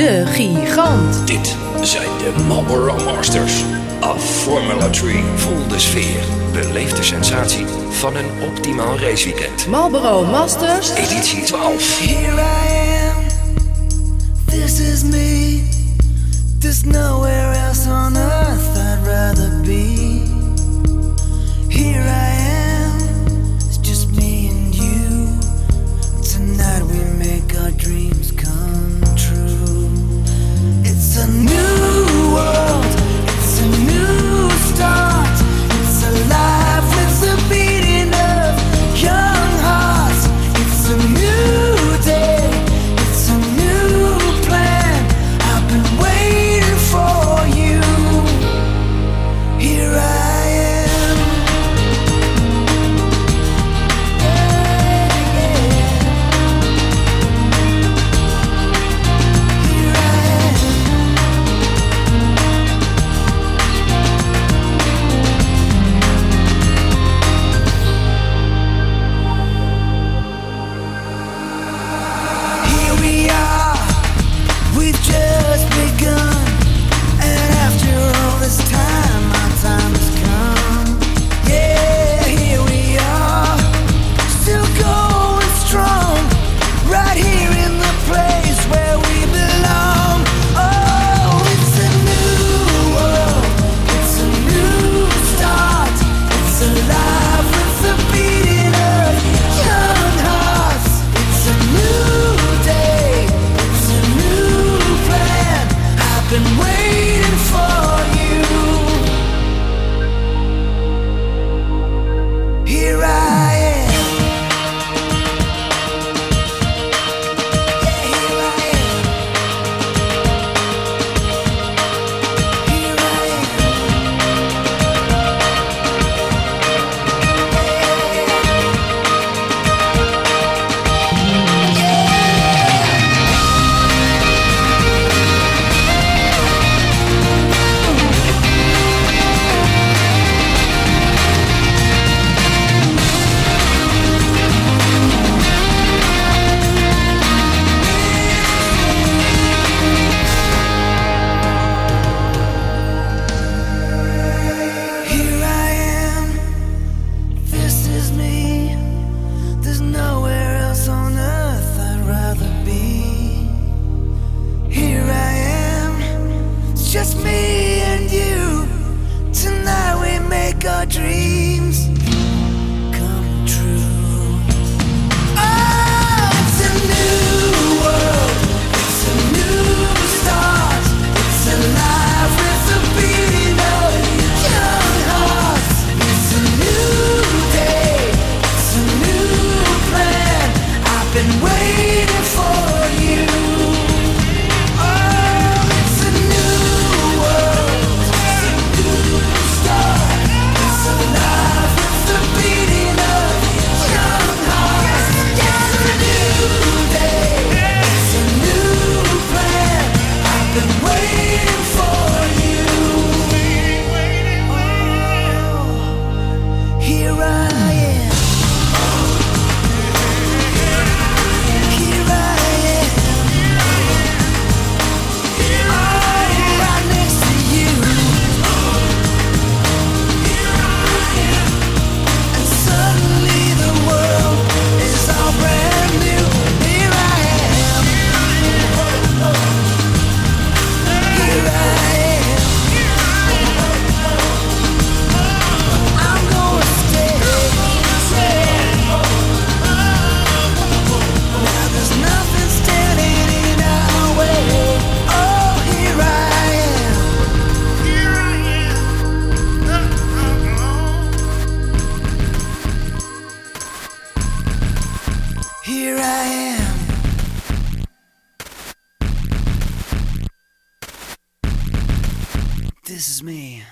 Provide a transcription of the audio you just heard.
De Gigant. Dit zijn de Marlboro Masters. a Formula 3. Voel de sfeer. Beleef de sensatie van een optimaal raceweekend. Marlboro Masters. Editie 12. Here I am. This is me. There's. this is me.